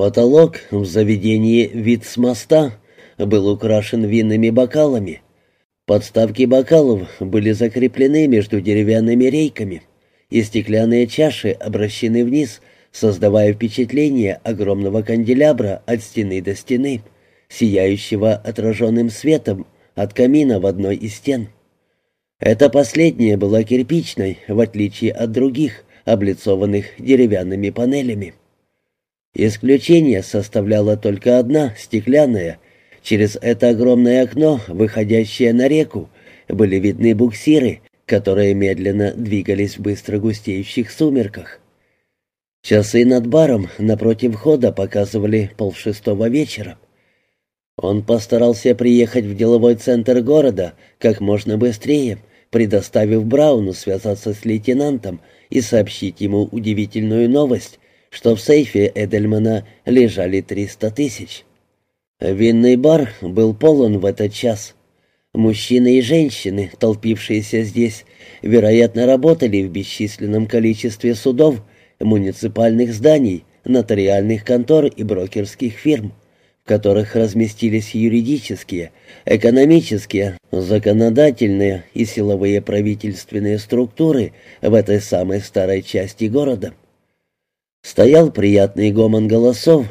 Потолок в заведении «Вид с моста» был украшен винными бокалами. Подставки бокалов были закреплены между деревянными рейками, и стеклянные чаши обращены вниз, создавая впечатление огромного канделябра от стены до стены, сияющего отраженным светом от камина в одной из стен. Эта последняя была кирпичной, в отличие от других, облицованных деревянными панелями. Исключение составляла только одна, стеклянная. Через это огромное окно, выходящее на реку, были видны буксиры, которые медленно двигались в быстро густеющих сумерках. Часы над баром напротив входа показывали полшестого вечера. Он постарался приехать в деловой центр города как можно быстрее, предоставив Брауну связаться с лейтенантом и сообщить ему удивительную новость, что в сейфе Эдельмана лежали 300 тысяч. Винный бар был полон в этот час. Мужчины и женщины, толпившиеся здесь, вероятно, работали в бесчисленном количестве судов, муниципальных зданий, нотариальных контор и брокерских фирм, в которых разместились юридические, экономические, законодательные и силовые правительственные структуры в этой самой старой части города. Стоял приятный гомон голосов,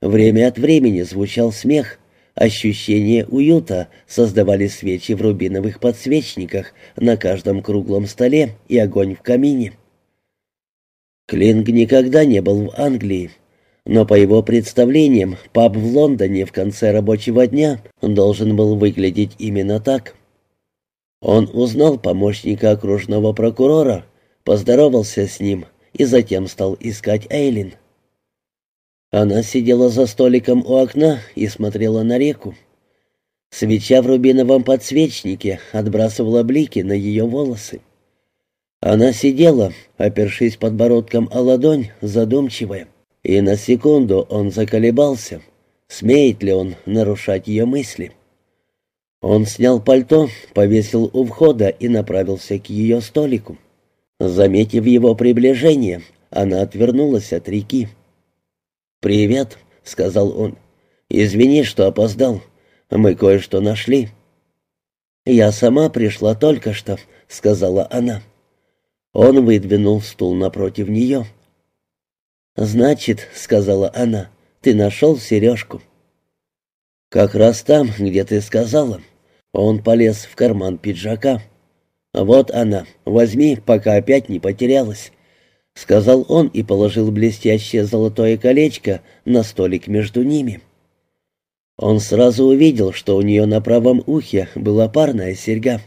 время от времени звучал смех, ощущение уюта создавали свечи в рубиновых подсвечниках на каждом круглом столе и огонь в камине. Клинг никогда не был в Англии, но по его представлениям паб в Лондоне в конце рабочего дня должен был выглядеть именно так. Он узнал помощника окружного прокурора, поздоровался с ним — и затем стал искать Эйлин. Она сидела за столиком у окна и смотрела на реку. Свеча в рубиновом подсвечнике отбрасывала блики на ее волосы. Она сидела, опершись подбородком о ладонь, задумчивая, и на секунду он заколебался, смеет ли он нарушать ее мысли. Он снял пальто, повесил у входа и направился к ее столику. Заметив его приближение, она отвернулась от реки. «Привет», — сказал он. «Извини, что опоздал. Мы кое-что нашли». «Я сама пришла только что», — сказала она. Он выдвинул стул напротив нее. «Значит», — сказала она, — «ты нашел сережку». «Как раз там, где ты сказала». Он полез в карман пиджака. «Вот она, возьми, пока опять не потерялась», — сказал он и положил блестящее золотое колечко на столик между ними. Он сразу увидел, что у нее на правом ухе была парная серьга.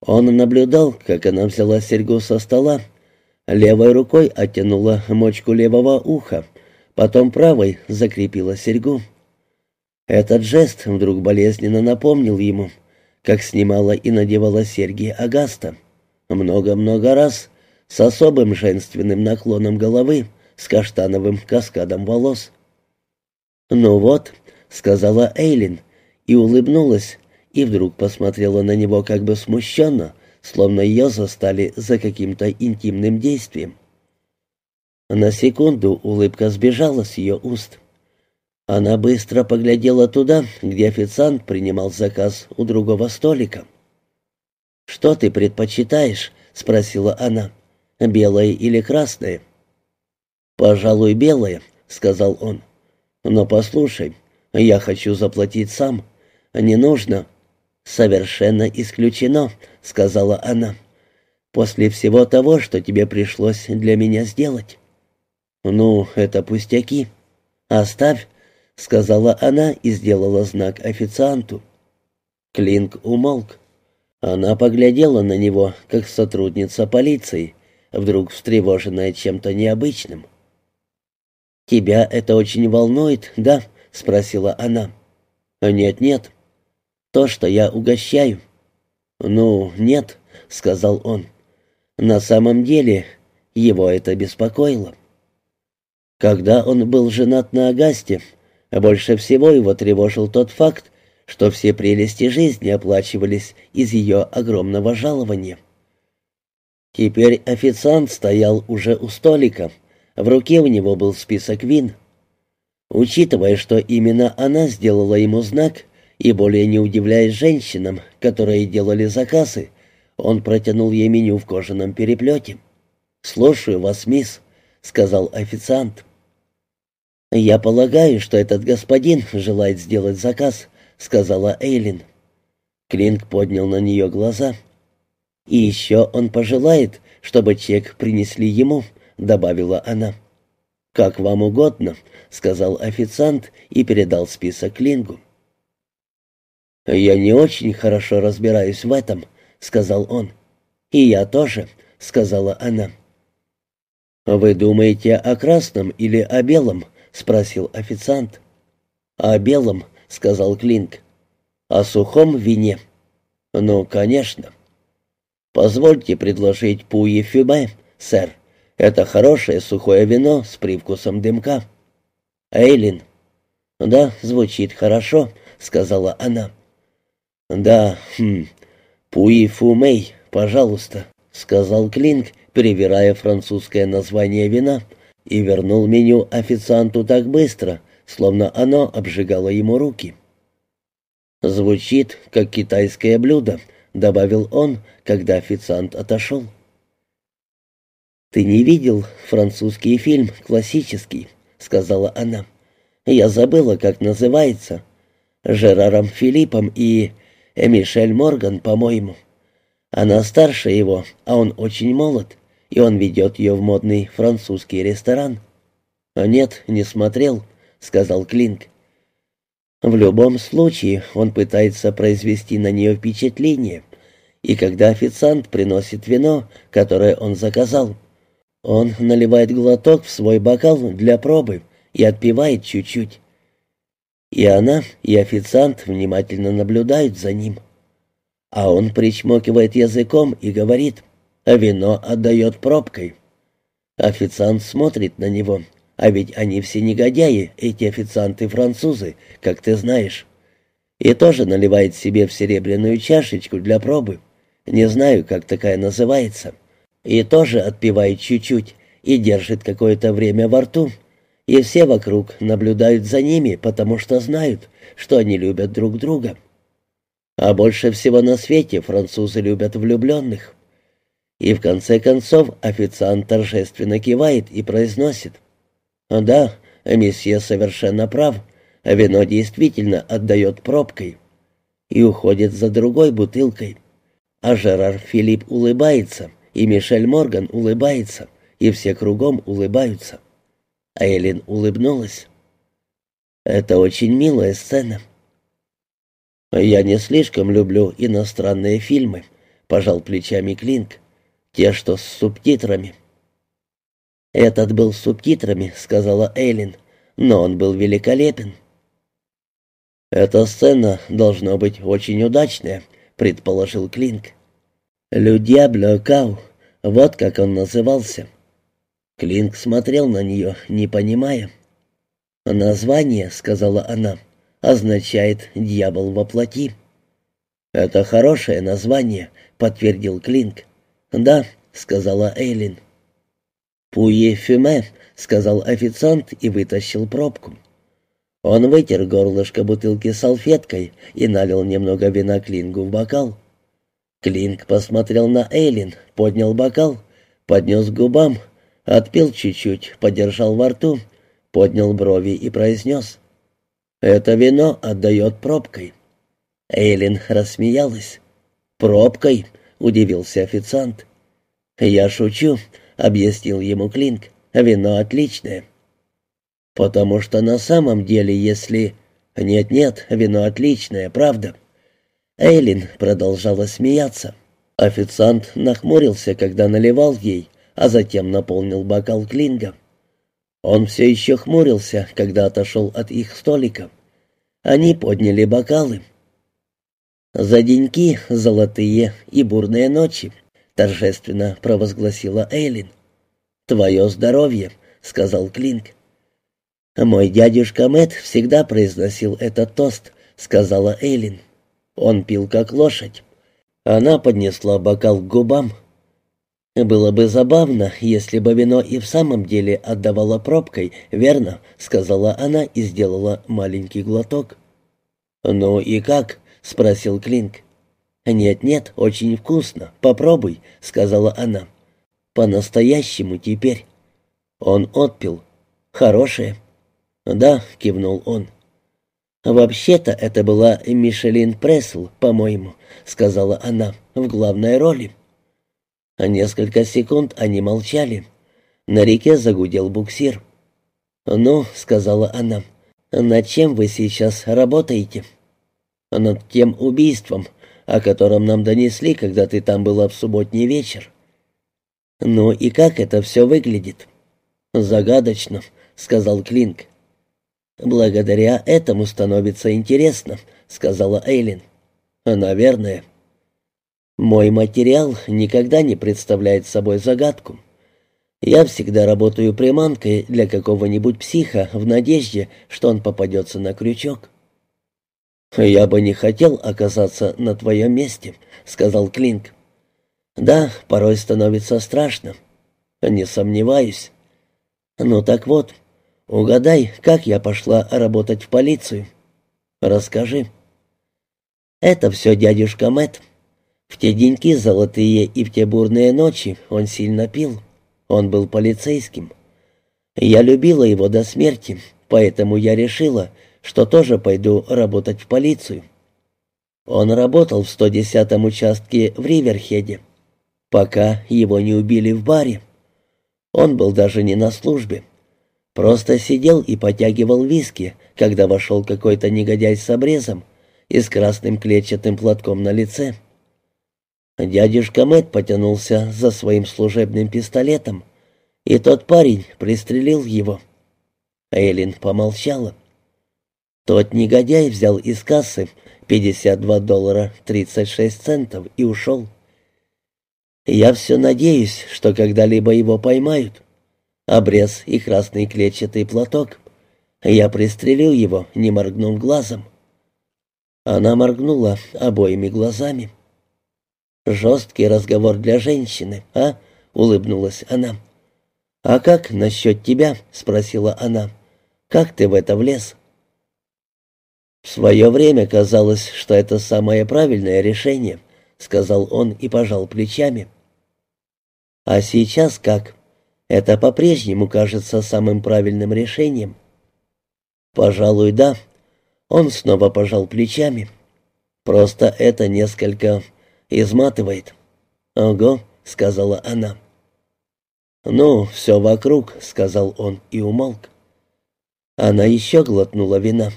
Он наблюдал, как она взяла серьгу со стола, левой рукой оттянула мочку левого уха, потом правой закрепила серьгу. Этот жест вдруг болезненно напомнил ему — как снимала и надевала серьги Агаста. Много-много раз, с особым женственным наклоном головы, с каштановым каскадом волос. «Ну вот», — сказала Эйлин, и улыбнулась, и вдруг посмотрела на него как бы смущенно, словно ее застали за каким-то интимным действием. На секунду улыбка сбежала с ее уст. Она быстро поглядела туда, где официант принимал заказ у другого столика. «Что ты предпочитаешь?» — спросила она. «Белое или красное?» «Пожалуй, белое», — сказал он. «Но послушай, я хочу заплатить сам. Не нужно». «Совершенно исключено», — сказала она. «После всего того, что тебе пришлось для меня сделать». «Ну, это пустяки. Оставь, — сказала она и сделала знак официанту. Клинк умолк. Она поглядела на него, как сотрудница полиции, вдруг встревоженная чем-то необычным. «Тебя это очень волнует, да?» — спросила она. «Нет-нет. То, что я угощаю». «Ну, нет», — сказал он. На самом деле его это беспокоило. Когда он был женат на Агасте, больше всего его тревожил тот факт, что все прелести жизни оплачивались из ее огромного жалования. Теперь официант стоял уже у столика. В руке у него был список вин. Учитывая, что именно она сделала ему знак, и более не удивляясь женщинам, которые делали заказы, он протянул ей меню в кожаном переплете. «Слушаю вас, мисс», — сказал официант. «Я полагаю, что этот господин желает сделать заказ», — сказала Эйлин. Клинк поднял на нее глаза. «И еще он пожелает, чтобы чек принесли ему», — добавила она. «Как вам угодно», — сказал официант и передал список Клингу. «Я не очень хорошо разбираюсь в этом», — сказал он. «И я тоже», — сказала она. «Вы думаете о красном или о белом?» — спросил официант. «О белом», — сказал Клинк. «О сухом вине». «Ну, конечно». «Позвольте предложить пуи фюме, сэр. Это хорошее сухое вино с привкусом дымка». «Эйлин». «Да, звучит хорошо», — сказала она. «Да, хм, пуи фумей, пожалуйста», — сказал Клинк, перевирая французское название вина, и вернул меню официанту так быстро, словно оно обжигало ему руки. «Звучит, как китайское блюдо», — добавил он, когда официант отошел. «Ты не видел французский фильм, классический?» — сказала она. «Я забыла, как называется. Жераром Филиппом и Мишель Морган, по-моему. Она старше его, а он очень молод и он ведет ее в модный французский ресторан». «А «Нет, не смотрел», — сказал Клинк. «В любом случае он пытается произвести на нее впечатление, и когда официант приносит вино, которое он заказал, он наливает глоток в свой бокал для пробы и отпивает чуть-чуть. И она, и официант внимательно наблюдают за ним. А он причмокивает языком и говорит вино отдает пробкой. Официант смотрит на него, а ведь они все негодяи, эти официанты-французы, как ты знаешь. И тоже наливает себе в серебряную чашечку для пробы. Не знаю, как такая называется. И тоже отпивает чуть-чуть и держит какое-то время во рту. И все вокруг наблюдают за ними, потому что знают, что они любят друг друга. А больше всего на свете французы любят влюбленных. И в конце концов официант торжественно кивает и произносит. «Да, месье совершенно прав, вино действительно отдает пробкой». И уходит за другой бутылкой. А Жерар Филипп улыбается, и Мишель Морган улыбается, и все кругом улыбаются. А Эллен улыбнулась. «Это очень милая сцена». «Я не слишком люблю иностранные фильмы», — пожал плечами Клинк. Те, что с субтитрами. «Этот был с субтитрами», — сказала Эйлин, — «но он был великолепен». «Эта сцена должна быть очень удачная», — предположил Клинк. «Лю Диабло Кау», вот как он назывался. Клинк смотрел на нее, не понимая. «Название», — сказала она, — «означает «дьявол во плоти». «Это хорошее название», — подтвердил Клинк. «Да», — сказала Эйлин. «Пуе фюме», — сказал официант и вытащил пробку. Он вытер горлышко бутылки салфеткой и налил немного вина Клингу в бокал. Клинг посмотрел на Эйлин, поднял бокал, поднес к губам, отпил чуть-чуть, подержал во рту, поднял брови и произнес. «Это вино отдает пробкой». Эйлин рассмеялась. «Пробкой?» — удивился официант. «Я шучу», — объяснил ему Клинк. «Вино отличное». «Потому что на самом деле, если...» «Нет-нет, вино отличное, правда». Эйлин продолжала смеяться. Официант нахмурился, когда наливал ей, а затем наполнил бокал Клинга. Он все еще хмурился, когда отошел от их столика. Они подняли бокалы. «За деньки золотые и бурные ночи», — торжественно провозгласила Эйлин. «Твое здоровье», — сказал Клинк. «Мой дядюшка Мэтт всегда произносил этот тост», — сказала Эйлин. «Он пил как лошадь». Она поднесла бокал к губам. «Было бы забавно, если бы вино и в самом деле отдавало пробкой, верно?» — сказала она и сделала маленький глоток. «Ну и как?» — спросил Клинк. «Нет-нет, очень вкусно. Попробуй», — сказала она. «По-настоящему теперь». Он отпил. «Хорошее». «Да», — кивнул он. «Вообще-то это была Мишелин Прессел, по-моему», — сказала она, — «в главной роли». Несколько секунд они молчали. На реке загудел буксир. «Ну», — сказала она, — «над чем вы сейчас работаете?» «Над тем убийством, о котором нам донесли, когда ты там была в субботний вечер». «Ну и как это все выглядит?» «Загадочно», — сказал Клинк. «Благодаря этому становится интересно», — сказала Эйлин. «Наверное». «Мой материал никогда не представляет собой загадку. Я всегда работаю приманкой для какого-нибудь психа в надежде, что он попадется на крючок». «Я бы не хотел оказаться на твоем месте», — сказал Клинк. «Да, порой становится страшно. Не сомневаюсь. Ну так вот, Угадай, как я пошла работать в полицию. Расскажи. Это все дядюшка Мэт. В те деньки золотые и в те бурные ночи он сильно пил. Он был полицейским. Я любила его до смерти, поэтому я решила, что тоже пойду работать в полицию. Он работал в 110-м участке в Риверхеде, пока его не убили в баре. Он был даже не на службе. Просто сидел и потягивал виски, когда вошел какой-то негодяй с обрезом и с красным клетчатым платком на лице. Дядюшка Мэтт потянулся за своим служебным пистолетом, и тот парень пристрелил его. Эйлин помолчала. Тот негодяй взял из кассы 52 доллара 36 центов и ушел. Я все надеюсь, что когда-либо его поймают обрез и красный клетчатый платок. Я пристрелил его, не моргнув глазом. Она моргнула обоими глазами. «Жесткий разговор для женщины, а?» — улыбнулась она. «А как насчет тебя?» — спросила она. «Как ты в это влез?» «В свое время казалось, что это самое правильное решение», — сказал он и пожал плечами. «А сейчас как?» Это по-прежнему кажется самым правильным решением. Пожалуй, да. Он снова пожал плечами. Просто это несколько изматывает. Ого, сказала она. Ну, все вокруг, сказал он и умолк. Она еще глотнула вина.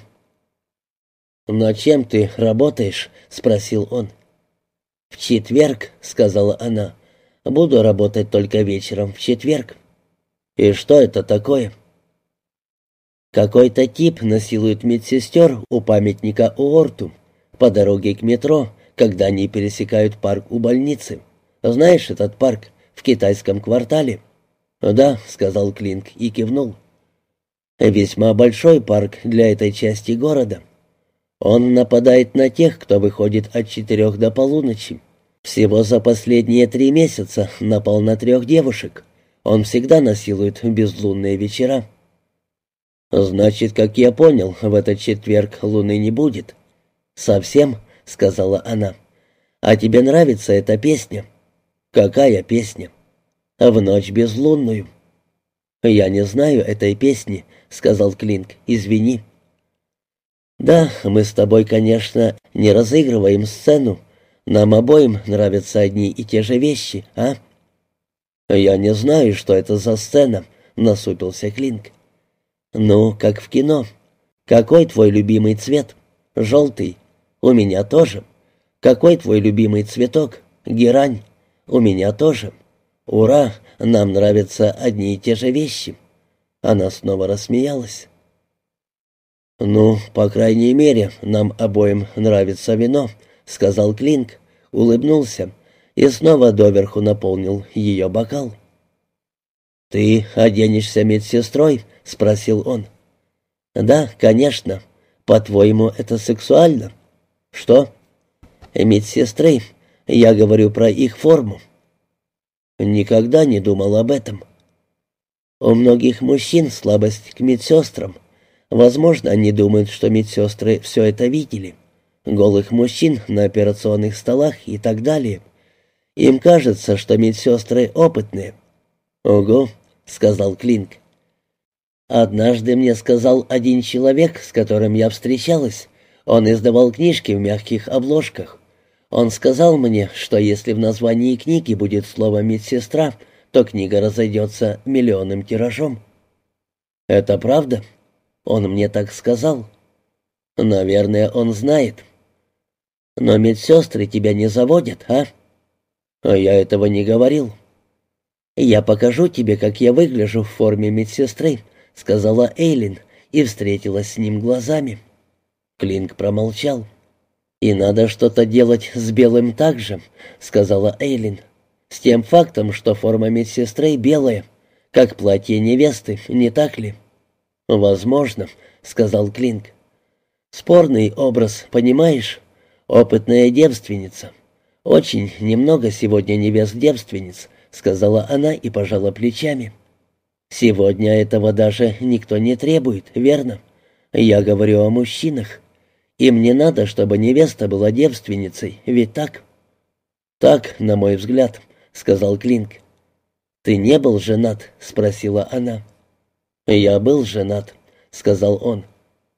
«На чем ты работаешь?» — спросил он. «В четверг», — сказала она. «Буду работать только вечером в четверг». «И что это такое?» Какой-то тип насилует медсестер у памятника Уорту по дороге к метро, когда они пересекают парк у больницы. Знаешь этот парк в китайском квартале? «Да», — сказал Клинк и кивнул. «Весьма большой парк для этой части города. Он нападает на тех, кто выходит от четырех до полуночи. Всего за последние три месяца напал на трех девушек. Он всегда насилует безлунные вечера. «Значит, как я понял, в этот четверг луны не будет». «Совсем», — сказала она. «А тебе нравится эта песня?» «Какая песня?» «В ночь безлунную». «Я не знаю этой песни», — сказал Клинк. «Извини». «Да, мы с тобой, конечно, не разыгрываем сцену. Нам обоим нравятся одни и те же вещи, а?» «Я не знаю, что это за сцена», — насупился Клинк. «Ну, как в кино. Какой твой любимый цвет? Желтый. У меня тоже. Какой твой любимый цветок? Герань. У меня тоже. Ура, нам нравятся одни и те же вещи». Она снова рассмеялась. «Ну, по крайней мере, нам обоим нравится вино», — сказал Клинк, улыбнулся и снова доверху наполнил ее бокал. «Ты оденешься медсестрой?» — спросил он. «Да, конечно. По-твоему, это сексуально?» «Что?» «Медсестры. Я говорю про их форму». Никогда не думал об этом. У многих мужчин слабость к медсестрам. Возможно, они думают, что медсестры все это видели. Голых мужчин на операционных столах и так далее. Им кажется, что медсестры опытные. «Ого», — сказал Клинк. «Однажды мне сказал один человек, с которым я встречалась. Он издавал книжки в мягких обложках. Он сказал мне, что если в названии книги будет слово «медсестра», то книга разойдется миллионным тиражом. «Это правда?» Он мне так сказал. «Наверное, он знает». «Но медсестры тебя не заводят, а?» «А я этого не говорил». «Я покажу тебе, как я выгляжу в форме медсестры», — сказала Эйлин и встретилась с ним глазами. Клинк промолчал. «И надо что-то делать с белым также», — сказала Эйлин. «С тем фактом, что форма медсестры белая, как платье невесты, не так ли?» «Возможно», — сказал Клинк. «Спорный образ, понимаешь? Опытная девственница. Очень немного сегодня невест-девственниц», — сказала она и пожала плечами. «Сегодня этого даже никто не требует, верно? Я говорю о мужчинах. Им не надо, чтобы невеста была девственницей, ведь так?» «Так, на мой взгляд», — сказал Клинк. «Ты не был женат?» — спросила она. «Я был женат», — сказал он.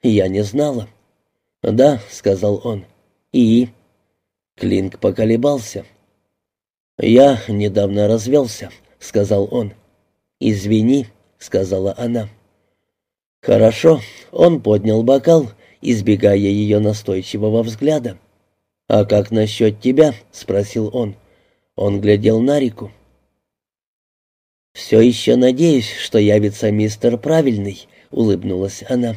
«Я не знала». «Да», — сказал он. «И?» Клинк поколебался. «Я недавно развелся», — сказал он. «Извини», — сказала она. «Хорошо», — он поднял бокал избегая ее настойчивого взгляда. «А как насчет тебя?» — спросил он. Он глядел на реку. «Все еще надеюсь, что явится мистер Правильный», — улыбнулась она.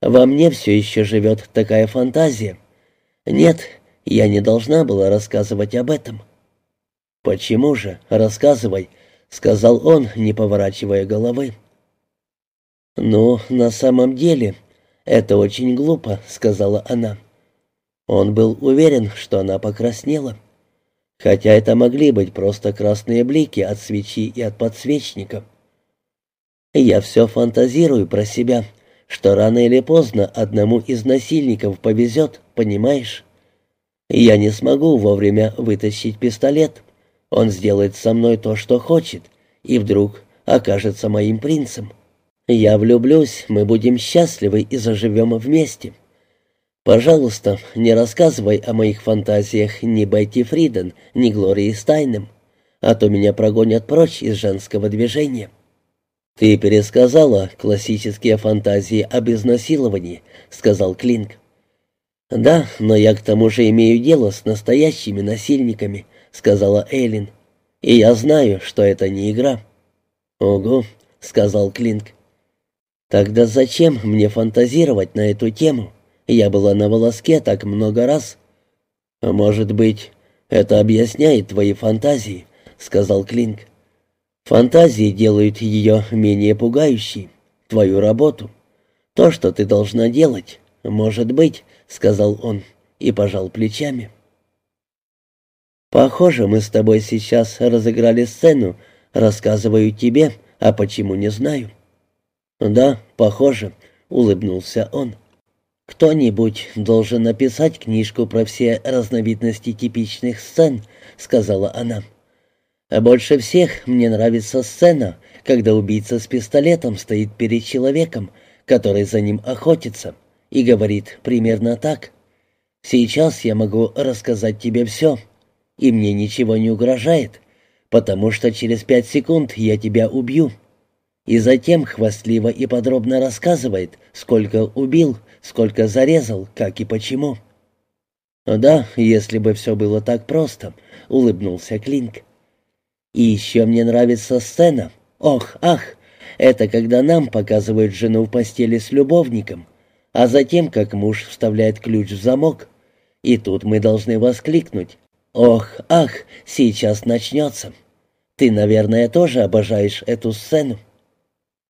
«Во мне все еще живет такая фантазия. Нет, я не должна была рассказывать об этом». «Почему же? Рассказывай», — сказал он, не поворачивая головы. «Ну, на самом деле», «Это очень глупо», — сказала она. Он был уверен, что она покраснела. Хотя это могли быть просто красные блики от свечи и от подсвечника. Я все фантазирую про себя, что рано или поздно одному из насильников повезет, понимаешь? Я не смогу вовремя вытащить пистолет. Он сделает со мной то, что хочет, и вдруг окажется моим принцем. Я влюблюсь, мы будем счастливы и заживем вместе. Пожалуйста, не рассказывай о моих фантазиях ни Бетти Фриден, ни Глории Стайнем, а то меня прогонят прочь из женского движения. Ты пересказала классические фантазии об изнасиловании, сказал Клинк. Да, но я к тому же имею дело с настоящими насильниками, сказала Эйлин. И я знаю, что это не игра. Ого, сказал Клинк. Тогда зачем мне фантазировать на эту тему? Я была на волоске так много раз. А может быть, это объясняет твои фантазии, сказал Клинк. Фантазии делают ее менее пугающей, твою работу. То, что ты должна делать, может быть, сказал он и пожал плечами. Похоже, мы с тобой сейчас разыграли сцену, рассказываю тебе, а почему не знаю. «Да, похоже», — улыбнулся он. «Кто-нибудь должен написать книжку про все разновидности типичных сцен», — сказала она. «А больше всех мне нравится сцена, когда убийца с пистолетом стоит перед человеком, который за ним охотится, и говорит примерно так. Сейчас я могу рассказать тебе все, и мне ничего не угрожает, потому что через пять секунд я тебя убью» и затем хвастливо и подробно рассказывает, сколько убил, сколько зарезал, как и почему. «Да, если бы все было так просто», — улыбнулся Клинк. «И еще мне нравится сцена. Ох, ах, это когда нам показывают жену в постели с любовником, а затем, как муж вставляет ключ в замок. И тут мы должны воскликнуть. Ох, ах, сейчас начнется. Ты, наверное, тоже обожаешь эту сцену».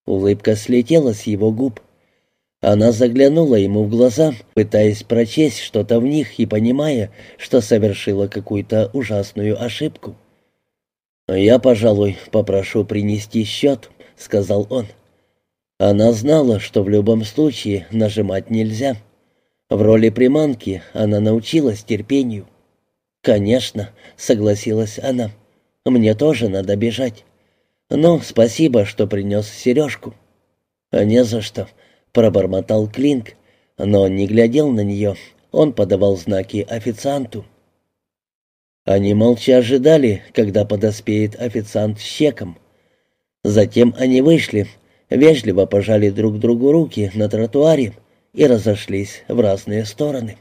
Улыбка слетела с его губ. Она заглянула ему в глаза, пытаясь прочесть что-то в них и понимая, что совершила какую-то ужасную ошибку. «Я, пожалуй, попрошу принести счет», — сказал он. Она знала, что в любом случае нажимать нельзя. В роли приманки она научилась терпению. «Конечно», — согласилась она, — «мне тоже надо бежать. Ну, спасибо, что принес сережку». «Не за что», — пробормотал Клинк, но он не глядел на нее, он подавал знаки официанту. Они молча ожидали, когда подоспеет официант с чеком. Затем они вышли, вежливо пожали друг другу руки на тротуаре и разошлись в разные стороны.